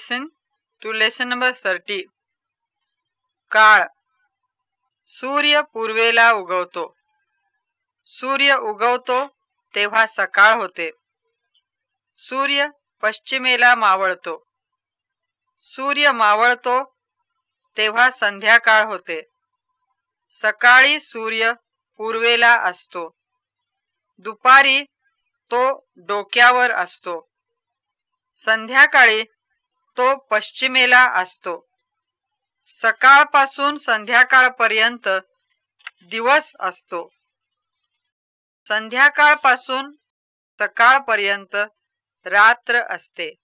Listen to lesson number thirty काळ. सूर्य पूर्वेला उगवतो. सूर्य उगवतो तेव्हा सकाळ होते. सूर्य पश्चिमेला मावळतो. सूर्य मावळतो तेव्हा संध्याकाळ होते. सकाळी सूर्य पूर्वेला असतो. दुपारी तो डोक्यावर असतो. संध्याकाळी तो पश्चिमेला असतो. सकाळपासून संध्याकाळपर्यंत दिवस असतो. संध्याकाळपासून सकाळपर्यंत रात्र असते.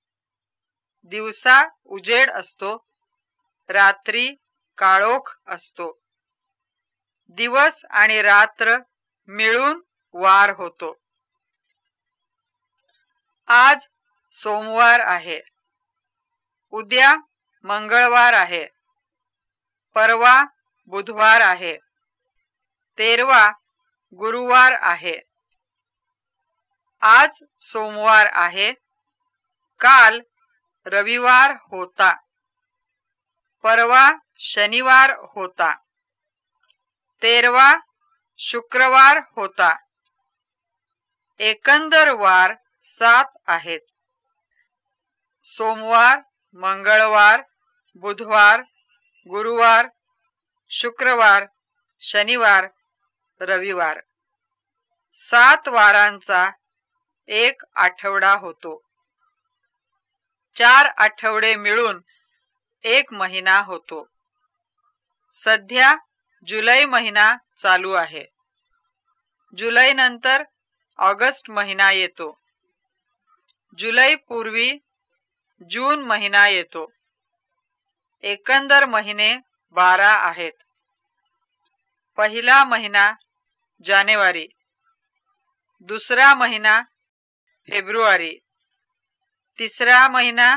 दिवसा उजेड असतो. रात्री काळोख असतो. दिवस आणि रात्र मिळून वार होतो. आज सोमवार आहे. उद्या मंगळवार आहे. परवा बुधवार आहे. तेरवा गुरुवार आहे. आज सोमवार आहे. काल रविवार होता. परवा शनिवार होता. तेरवा शुक्रवार होता. एकंदर वार सात आहेत. सोमवार मंगळवार बुधवार गुरुवार शुक्रवार शनिवार रविवार. सात वारांचा एक आठवडा होतो. चार आठवडे मिळून एक महिना होतो. सध्या जुलै महिना चालू आहे. जुलै नंतर ऑगस्ट महिना येतो. जुलै पूर्वी जून महिना येतो. एकंदर महिने बारा आहेत. पहिला महिना जानेवारी. दुसरा महिना फेब्रुवारी. तिसरा महिना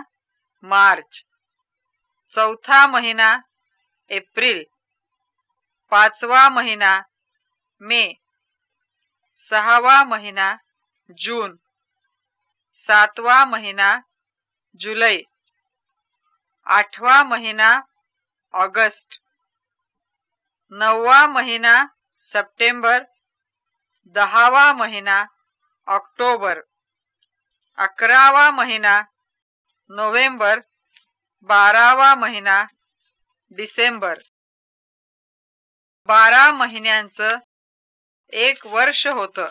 मार्च. चौथा महिना एप्रिल. पाचवा महिना मे. सहावा महिना जून. सातवा महिना जुलै. आठवा महिना ऑगस्ट. नववा महिना सप्टेंबर. दहावा महिना ऑक्टोबर. अकरावा महिना नोव्हेंबर. बारावा महिना डिसेंबर. बारा महिन्यांचं एक वर्ष होतं.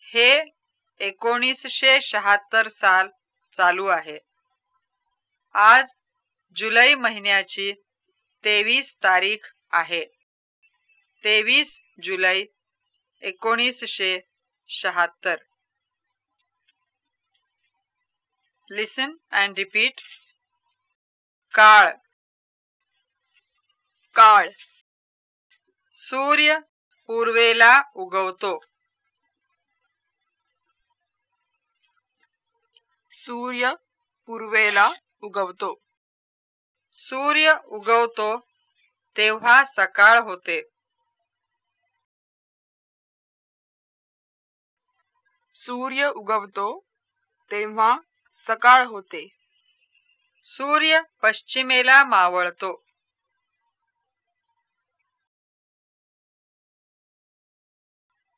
हे एकोणीसशे शहात्तर साल चालू आहे. आज जुलै महिन्याची तेवीस तारीख आहे. तेवीस जुलै एकोणीसशे शहात्तर. लिसन अँड रिपीट काळ. काळ. सूर्य पूर्वेला उगवतो. सूर्य पूर्वेला उगवतो. सूर्य उगवतो तेव्हा सकाळ होते. सूर्य उगवतो तेव्हा सकाळ होते. सूर्य पश्चिमेला मावळतो.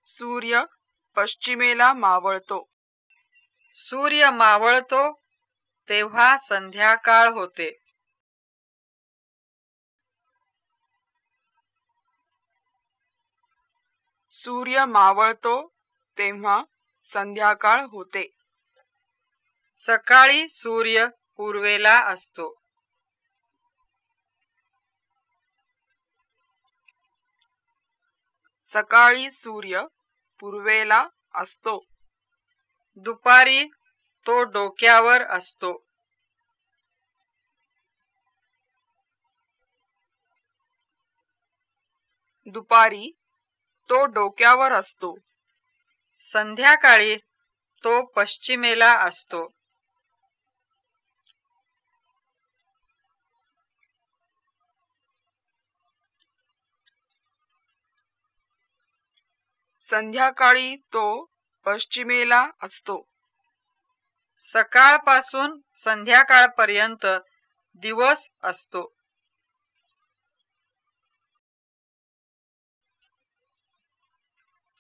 सूर्य पश्चिमेला मावळतो. सूर्य मावळतो तेव्हा संध्याकाळ होते. सूर्य मावळतो तेव्हा संध्याकाळ होते. सकाळी सूर्य पूर्वेला असतो. सकाळी सूर्य पूर्वेला असतो. दुपारी तो डोक्यावर असतो. दुपारी तो डोक्यावर असतो. संध्याकाळी तो पश्चिमेला असतो. संध्याकाळी तो पश्चिमेला असतो. सकाळपासून संध्याकाळपर्यंत दिवस असतो.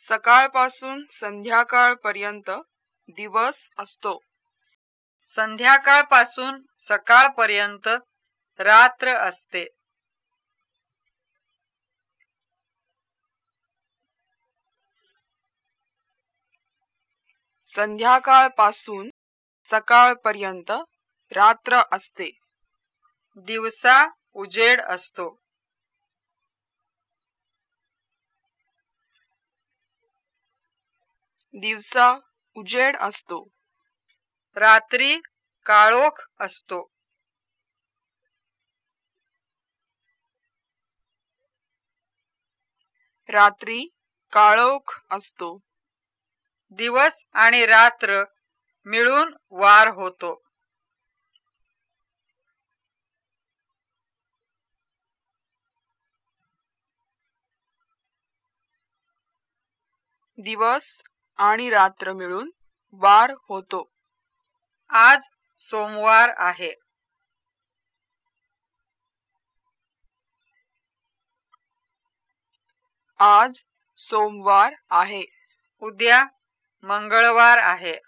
सकाळपासून संध्याकाळपर्यंत दिवस असतो. संध्याकाळपासून सकाळपर्यंत रात्र असते. संध्याकाळपासून सकाळपर्यंत रात्र असते. दिवसा उजेड असतो. दिवसा उजेड असतो. रात्री काळोख असतो. रात्री काळोख असतो. दिवस आणि रात्र मिळून वार होतो. दिवस आणि रात्र मिळून वार होतो. आज सोमवार आहे. आज सोमवार आहे. उद्या मंगळवार आहे.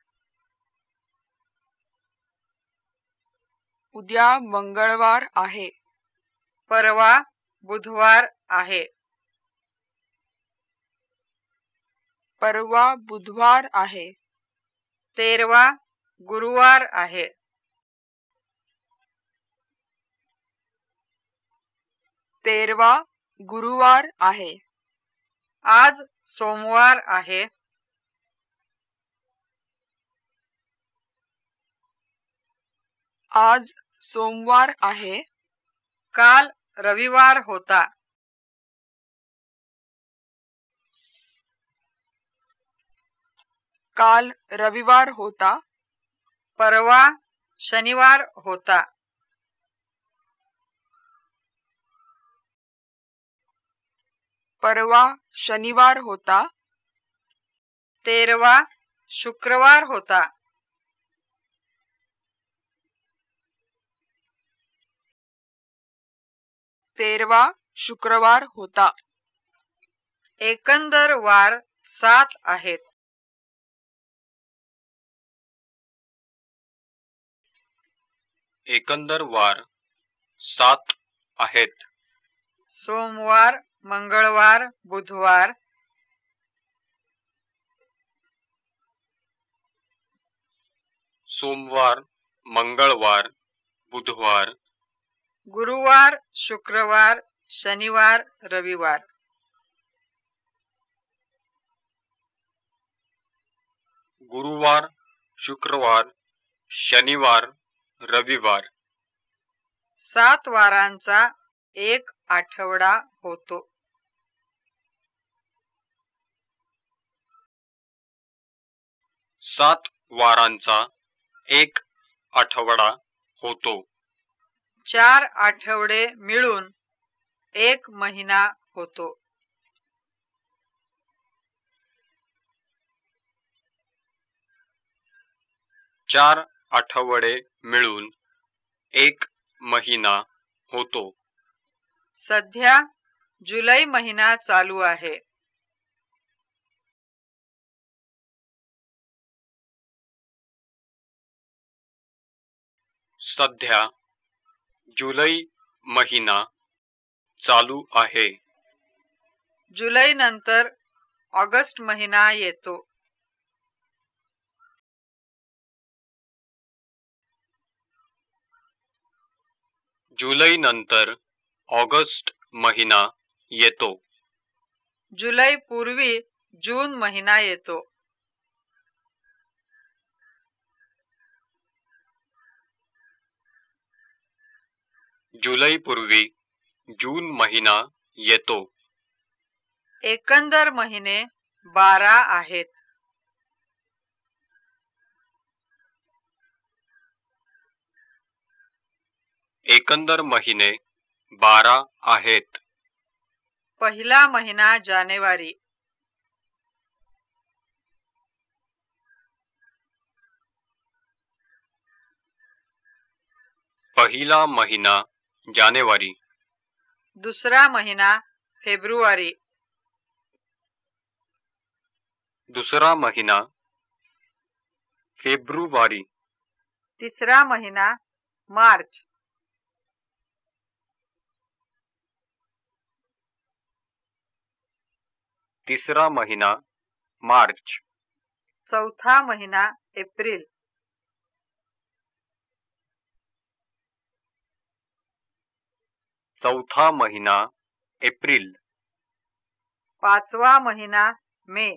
उद्या मंगळवार आहे. परवा बुधवार आहे. परवा बुधवार आहे. तेरवा गुरुवार आहे. तेरवा गुरुवार आहे. आज सोमवार आहे. आज सोमवार आहे. काल रविवार होता. काल रविवार होता. परवा शनिवार होता. परवा शनिवार होता. तेरवा शुक्रवार होता. तेरवा शुक्रवार होता. एकंदर वार सात आहेत. एकंदर वार सात आहेत. सोमवार मंगळवार बुधवार. सोमवार मंगळवार बुधवार. गुरुवार शुक्रवार शनिवार रविवार. गुरुवार शुक्रवार शनिवार रविवार. सात वारांचा एक आठवडा होतो. सात वारांचा एक आठवडा होतो. चार आठवडे मिळून एक महिना होतो. चार आठवडे मिळून एक महिना होतो. सध्या जुलै महिना चालू आहे. सध्या जुलै महिना चालू आहे. जुलै नंतर ऑगस्ट महिना येतो. जुलै नंतर ऑगस्ट महिना येतो. जुलै पूर्वी जून महिना येतो. जुलै पूर्वी जून महिना येतो. एकंदर महिने बारा आहेत. एकंदर महिने बारा आहेत. पहिला महिना जानेवारी. पहिला महिना जानेवारी. दुसरा महिना फेब्रुवारी. दुसरा महिना फेब्रुवारी. तिसरा महिना मार्च. तिसरा महिना मार्च. चौथा महिना एप्रिल. चौथा महिना एप्रिल. पाचवा महिना मे.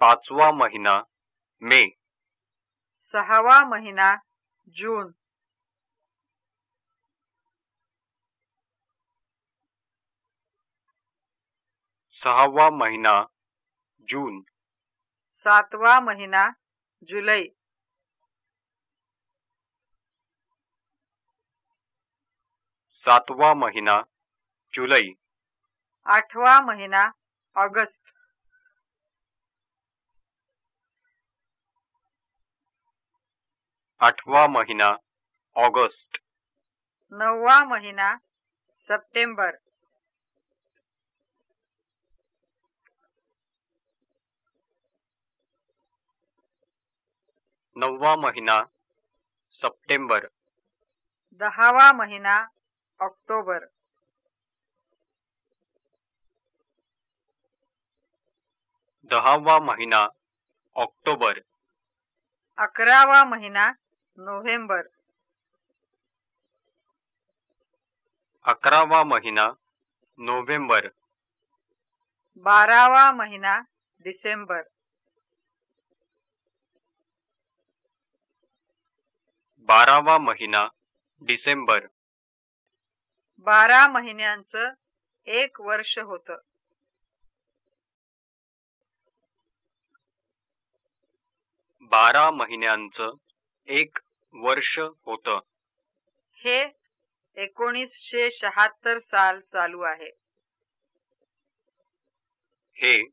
पाचवा महिना मे. सहावा महिना जून. सहावा महिना जून. सातवा महिना जुलै. सातवा महिना जुलै. आठवा महिना ऑगस्ट. आठवा महिना ऑगस्ट. नववा महिना सप्टेंबर. नववा महिना सप्टेंबर. दहावा महिना ऑक्टोबर. दहावा महिना ऑक्टोबर. अकरावा महिना नोव्हेंबर. अकरावा महिना नोव्हेंबर. बारावा महिना डिसेंबर. बारावा महिना डिसेंबर. बारा महिन्यांचं एक वर्ष होत. बारा महिन्यांचं एक वर्ष होत. हे एकोणीसशे शहात्तर साल चालू आहे. हे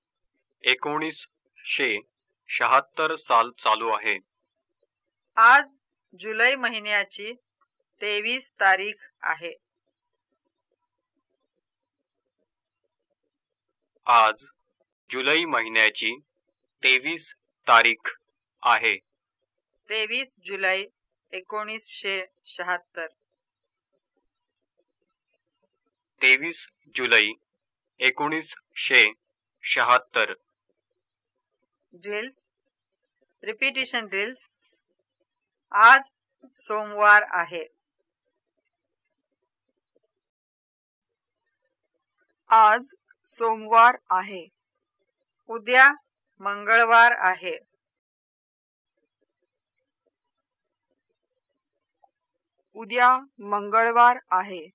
एकोणीसशे शहात्तर साल चालू आहे. आज जुलै महिन्याची तेवीस तारीख आहे. आज जुलै महिन्याची तेवीस तारीख आहे. तेवीस जुलै एकोणीसशे शहात्तर. तेवीस जुलै एकोणीसशे शहात्तर. ड्रिल्स रिपिटिशन ड्रिल्स आज सोमवार आहे. आज सोमवार आहे. उद्या मंगळवार आहे. उद्या मंगळवार आहे.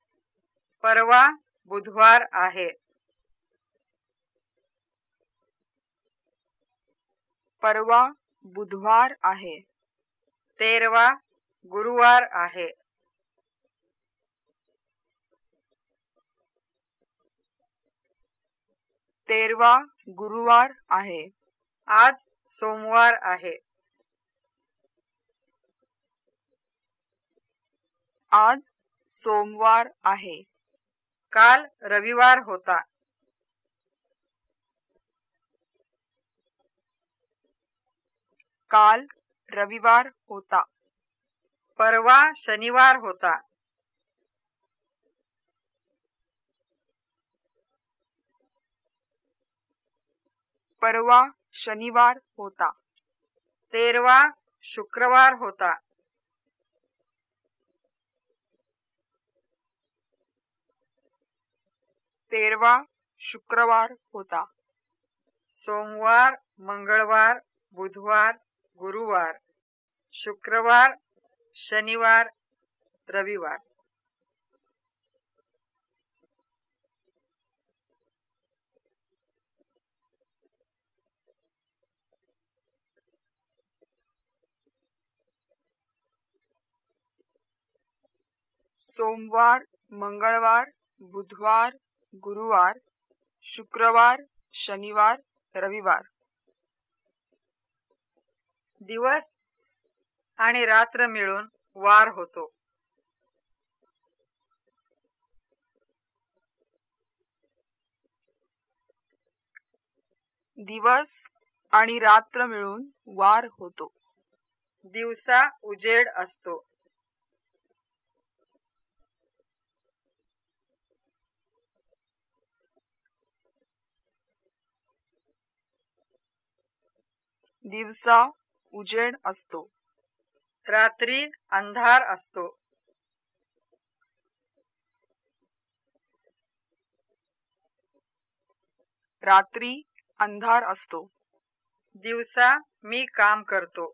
परवा बुधवार आहे. परवा बुधवार आहे. तेरवा गुरुवार आहे. तेरवा गुरुवार आहे. आज सोमवार आहे. आज सोमवार आहे. काल रविवार होता. काल रविवार होता. परवा शनिवार होता. परवा शनिवार होता. तेरवा शुक्रवार होता. तेरवा शुक्रवार होता. सोमवार मंगळवार बुधवार गुरुवार. शुक्रवार शनिवार रविवार. सोमवार मंगळवार बुधवार गुरुवार शुक्रवार शनिवार रविवार. दिवस आणि रात्र मिळून वार होतो. दिवस आणि रात्र मिळून वार होतो. दिवसा उजेड असतो. दिवसा उजेड असतो. रात्री अंधार असतो. रात्री अंधार असतो. दिवसा मी काम करतो.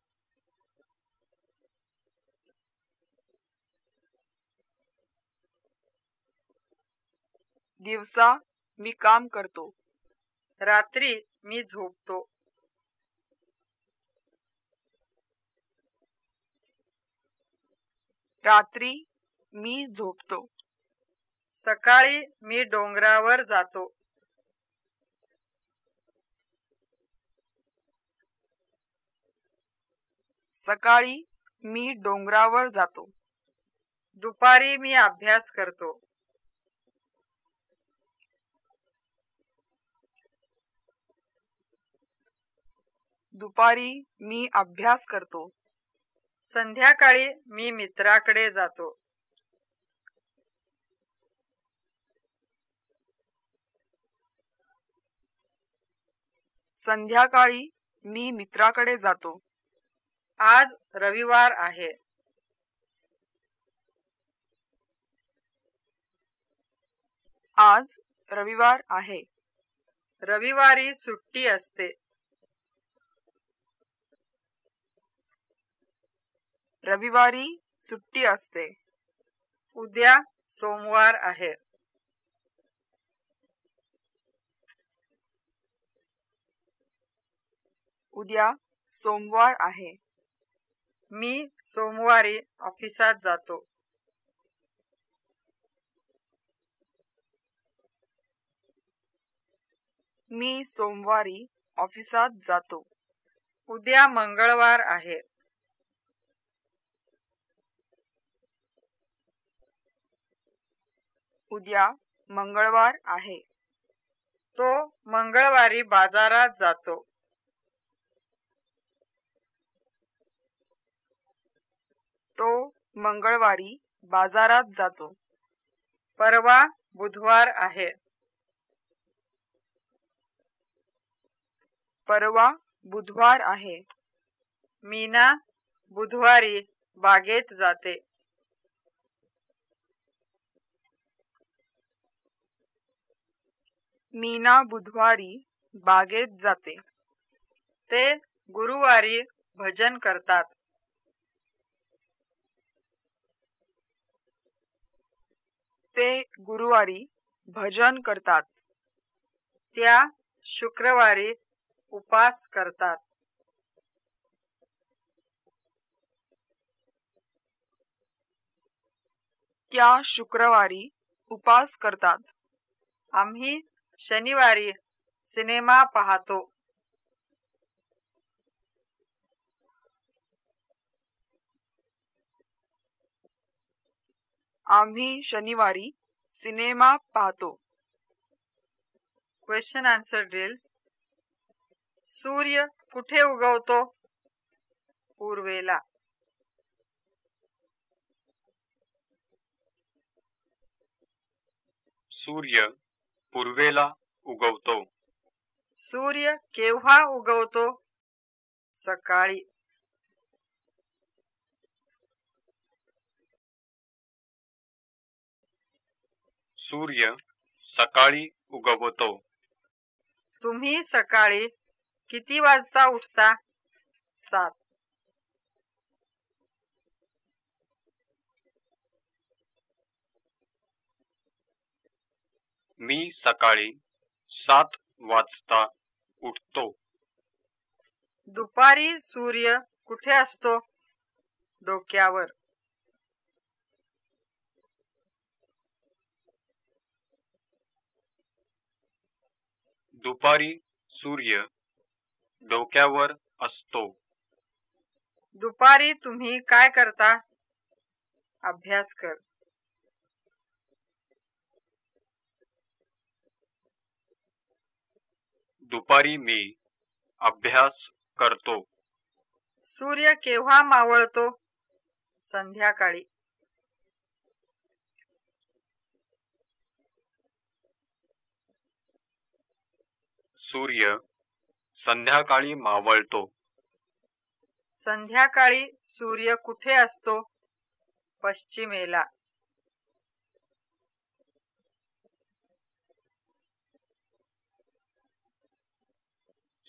दिवसा मी काम करतो. रात्री मी झोपतो. रात्री मी झोपतो. सकाळी मी डोंगरावर जातो. सकाळी मी डोंगरावर जातो. दुपारी मी अभ्यास करतो. दुपारी मी अभ्यास करतो. संध्याकाळी मी मित्राकडे जातो. संध्याकाळी मी मित्राकडे जातो. आज रविवार आहे. आज रविवार आहे. रविवारी सुट्टी असते. रविवारी सुट्टी असते. उद्या सोमवार आहे. उद्या सोमवार आहे. मी सोमवारी ऑफिसात जातो. मी सोमवारी ऑफिसात जातो. उद्या मंगळवार आहे. उद्या मंगळवार आहे. तो मंगळवारी बाजारात जातो. तो मंगळवारी बाजारात जातो. परवा बुधवार आहे. परवा बुधवार आहे. मीना बुधवारी बागेत जाते. मीना बुधवारी बागेत जाते. ते गुरुवारी भजन करतात. ते गुरुवारी भजन करतात. त्या शुक्रवारी उपास करतात. त्या शुक्रवारी उपास करतात. आम्ही शनिवारी सिनेमा पाहतो. आम्ही शनिवारी सिनेमा पाहतो. क्वेश्चन आन्सर ड्रिल्स सूर्य कुठे उगवतो? पूर्वेला. सूर्य पूर्वेला उगवतो. सूर्य केव्हा उगवतो? सकाळी. सूर्य सकाळी उगवतो. तुम्ही सकाळी किती वाजता उठता? सात. मी सकाळी सात वाजता उठतो. दुपारी सूर्य कुठे असतो? डोक्यावर. दुपारी सूर्य डोक्यावर असतो. दुपारी तुम्ही काय करता? अभ्यास कर. दुपारी मी अभ्यास करतो. सूर्य केव्हा मावळतो? संध्याकाळी. सूर्य संध्याकाळी मावळतो. संध्याकाळी सूर्य कुठे असतो? पश्चिमेला.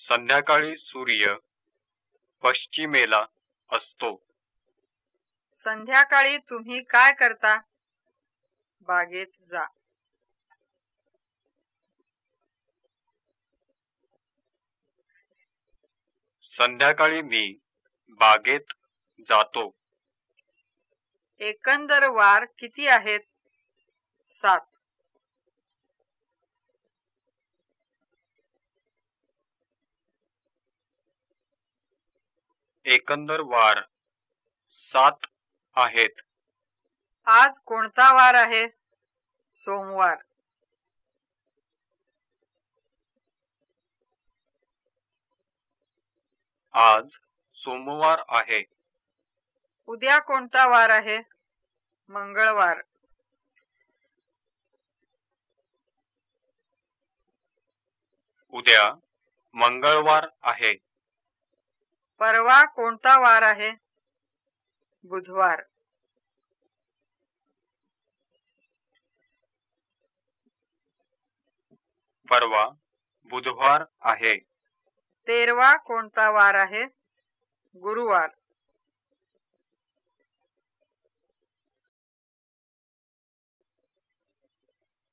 संध्याकाळी सूर्य पश्चिमेला असतो. संध्याकाळी तुम्ही काय करता? बागेत जा. संध्याकाळी मी बागेत जातो. एकंदर वार किती आहेत? सात. एकंदर वार. सात आहेत. आज कोणता वार आहे? सोमवार. आज सोमवार आहे. उद्या कोणता वार आहे? मंगळवार. उद्या मंगळवार आहे. परवा कोणता वार आहे? बुधवार. परवा बुधवार आहे. तेरवा कोणता वार आहे? गुरुवार.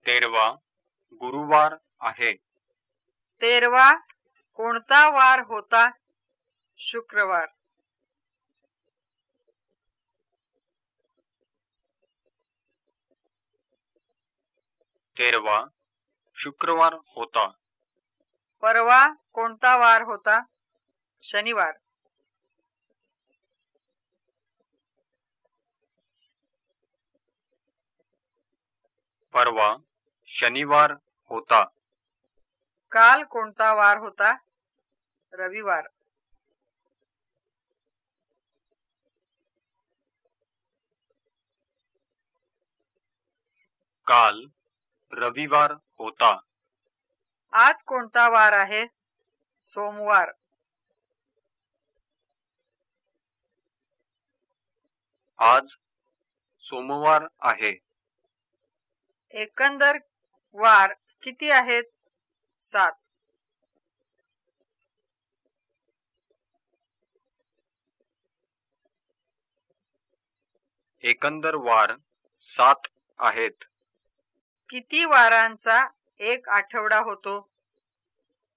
तेरवा गुरुवार आहे. तेरवा कोणता वार होता? शुक्रवार. तेरवा शुक्रवार होता. परवा कोणता वार होता? शनिवार. परवा शनिवार होता. काल कोणता वार होता? रविवार. काल रविवार होता. आज कोणता वार आहे? सोमवार. आज सोमवार आहे. एकंदर वार किती आहेत? सात. एकंदर वार सात आहेत. किती वारांचा एक आठवडा होतो?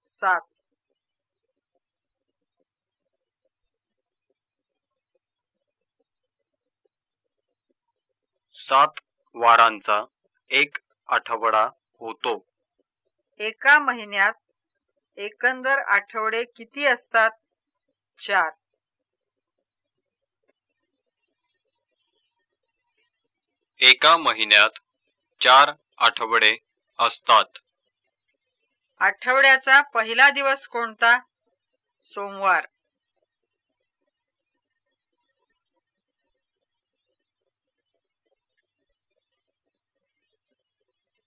सात. सात वारांचा एक आठवडा होतो. एका महिन्यात एकंदर आठवडे किती असतात? चार. एका महिन्यात चार आठवडे असतात. आठवड्याचा पहिला दिवस कोणता? सोमवार.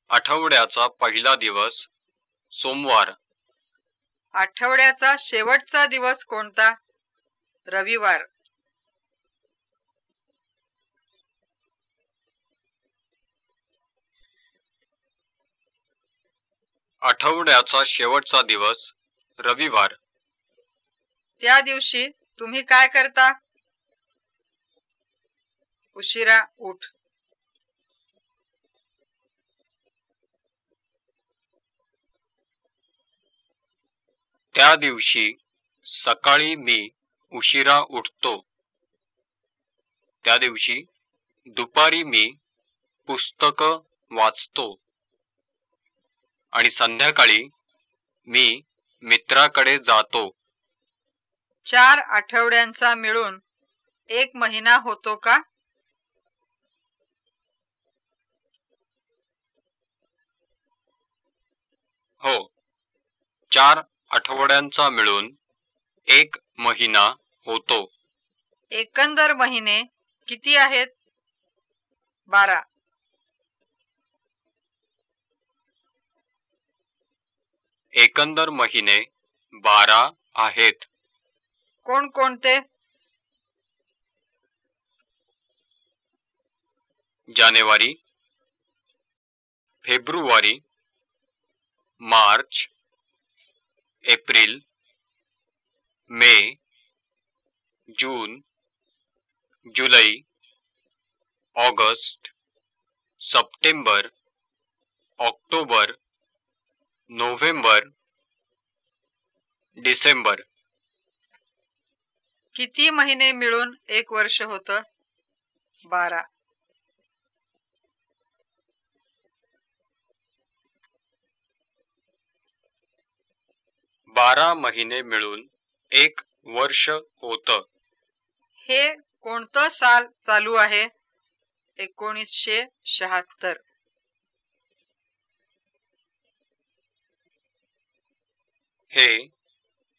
आठवड्याचा पहिला दिवस सोमवार. आठवड्याचा शेवटचा दिवस कोणता? रविवार. आठवड्याचा शेवटचा दिवस रविवार. त्या दिवशी तुम्ही काय करता? उशिरा उठ. त्या दिवशी सकाळी मी उशिरा उठतो. त्या दिवशी दुपारी मी पुस्तक वाचतो. आणि संध्याकाळी मी मित्राकडे जातो. चार आठवड्यांचा मिळून एक महिना होतो का? हो. चार आठवड्यांचा मिळून एक महिना होतो. एकंदर महिने किती आहेत? बारा. एकंदर महिने बारा आहेत. कोणकोणते जानेवारी फेब्रुवारी मार्च एप्रिल मे जून जुलै ऑगस्ट सप्टेंबर ऑक्टोबर नोव्हेंबर डिसेंबर. किती महिने मिळून एक वर्ष होत? बारा. बारा महिने मिळून एक वर्ष होत. हे कोणतं साल चालू आहे? एकोणीसशे शहात्तर. हे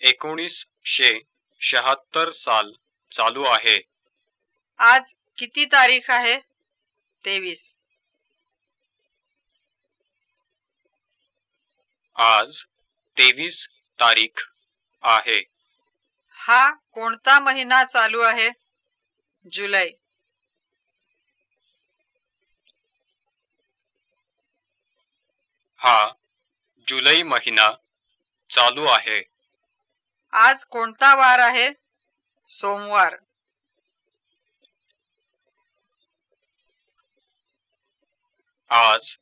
एकोणीसशे शहात्तर साल चालू आहे. आज किती तारीख आहे? तेवीस. आज तेवीस तारीख आहे. हा कोणता महिना चालू आहे? जुलै. हा जुलै महिना चालू आहे. आज कोणता वार आहे? सोमवार. आज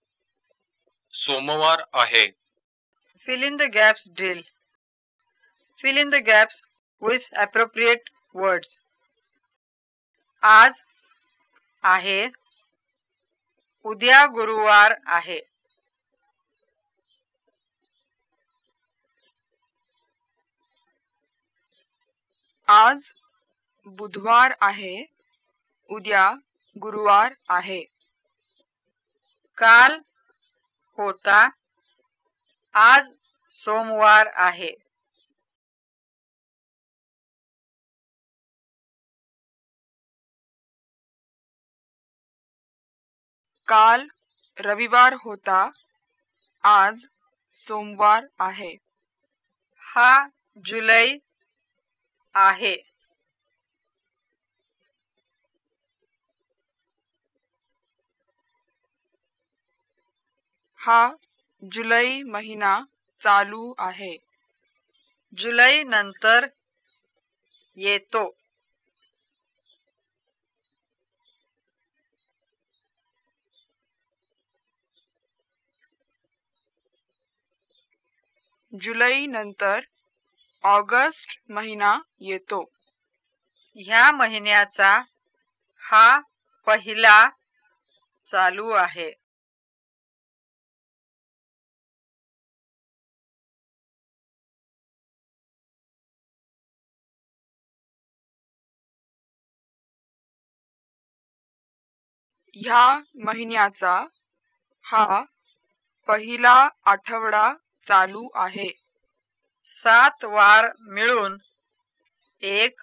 सोमवार आहे. Fill in the gaps drill fill in the gaps with appropriate words आज आहे. उद्या गुरुवार आहे. आज बुधवार आहे, उद्या गुरुवार आहे. काल होता, आज सोमवार आहे. काल रविवार होता, आज सोमवार आहे. हा जुलै आहे. हा जुलै महिना चालू आहे. जुलै नंतर येतो. जुलै नंतर ऑगस्ट महिना येतो. ह्या महिन्याचा हा पहिला चालू आहे. ह्या महिन्याचा हा पहिला आठवडा चालू आहे. सात वार मिळून एक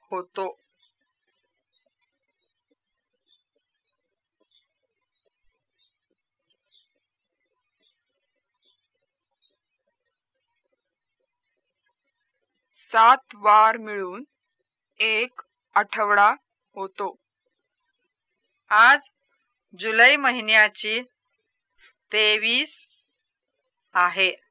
होतो. सात वार मिळून एक आठवडा होतो. आज जुलै महिन्याची तेवीस आहे.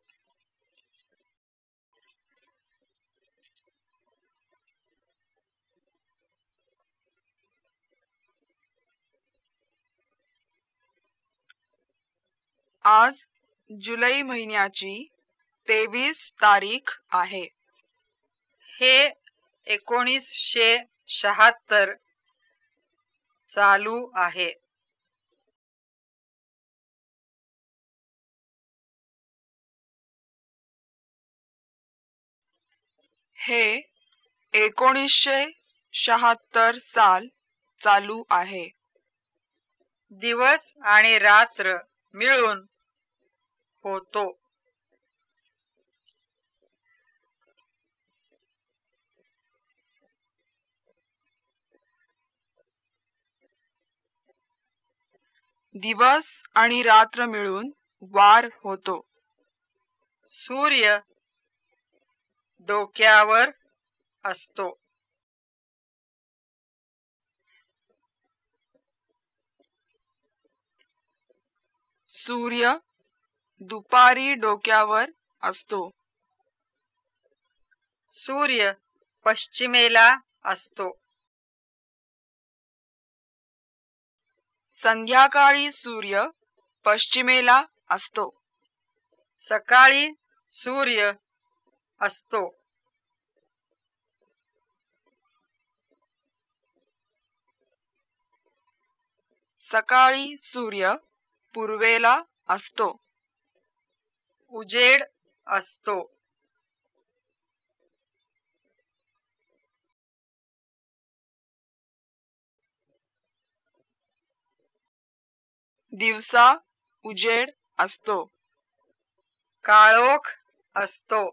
आज जुलै महिन्याची तेवीस तारीख आहे. हे एकोणीसशे शहात्तर चालू आहे. हे एकोणीसशे शहात्तर साल चालू आहे. दिवस आणि रात्र मिळून होतो. दिवस आणि रात्र मिळून वार होतो. सूर्य डोक्यावर असतो. सूर्य दुपारी डोक्यावर असतो. सूर्य पश्चिमेला असतो. संध्याकाळी सूर्य पश्चिमेला असतो. सकाळी सूर्य असतो. सकाळी सूर्य पूर्वेला असतो. उजेड असतो. दिवसा उजेड असतो. काळोख असतो.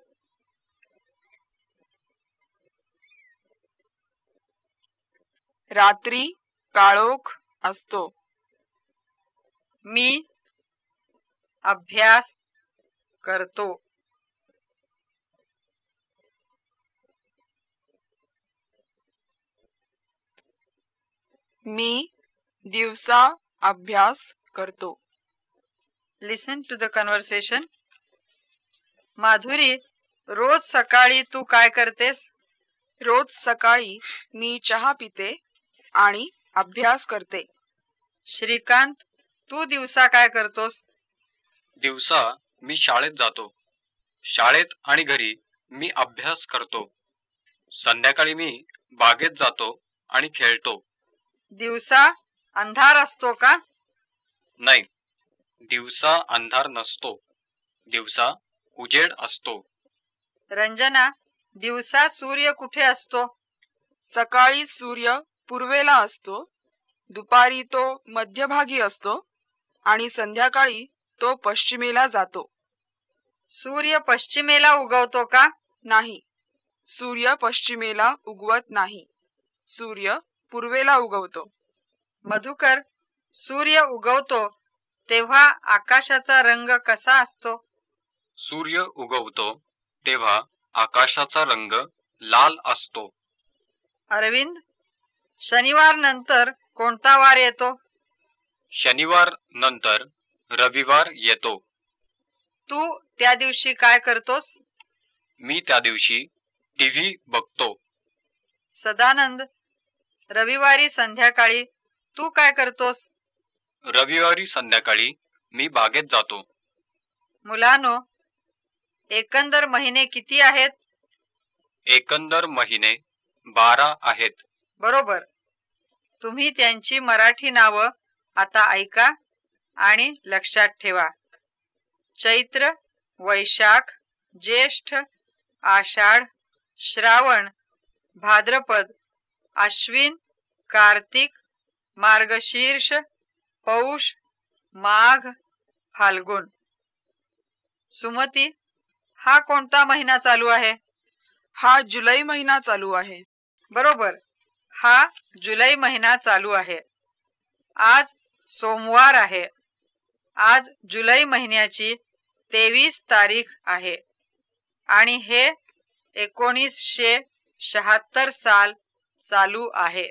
रात्री काळोख असतो. मी अभ्यास करतो. मी दिवसा अभ्यास करतो. Listen to the conversation Madhuri रोज सकाळी तू काय करतेस? रोज सकाळी मी चहा पिते आणि अभ्यास करते. श्रीकांत तू दिवसा काय करतोस? दिवसा मी शाळेत जातो. शाळेत आणि घरी मी अभ्यास करतो. संध्याकाळी मी बागेत जातो आणि खेळतो. दिवसा अंधार असतो का? नाही. दिवसा अंधार नसतो. दिवसा उजेड असतो. रंजना दिवसा सूर्य कुठे असतो? सकाळी सूर्य पूर्वेला असतो दुपारी तो मध्यभागी असतो आणि संध्याकाळी तो पश्चिमेला जातो. सूर्य पश्चिमेला उगवतो का? नाही. सूर्य पश्चिमेला उगवत नाही. सूर्य पूर्वेला उगवतो. मधुकर सूर्य उगवतो तेव्हा आकाशाचा रंग कसा असतो? सूर्य उगवतो तेव्हा आकाशाचा रंग लाल असतो. अरविंद शनिवार नंतर कोणता वार येतो? शनिवार नंतर रविवार येतो. तू त्या दिवशी काय करतोस? मी त्या दिवशी टीव्ही बघतो. सदानंद रविवारी संध्याकाळी तू काय करतोस? रविवारी संध्याकाळी मी बागेत जातो. मुलानो एकंदर महिने किती आहेत? एकंदर महिने बारा आहेत. बरोबर. तुम्ही त्यांची मराठी नावं आता ऐका आणि लक्षात ठेवा. चैत्र वैशाख ज्येष्ठ आषाढ श्रावण भाद्रपद अश्विन कार्तिक मार्गशीर्ष पौष माघ फाल्गुन. सुमती हा कोणता महिना चालू आहे? हा जुलै महिना चालू आहे. बरोबर हा जुलै महिना चालू आहे. आज सोमवार आहे. आज जुलै महिन्याची तेवीस तारीख आहे. आणि हे एकोणीसशे शहात्तर साल चालू आहे.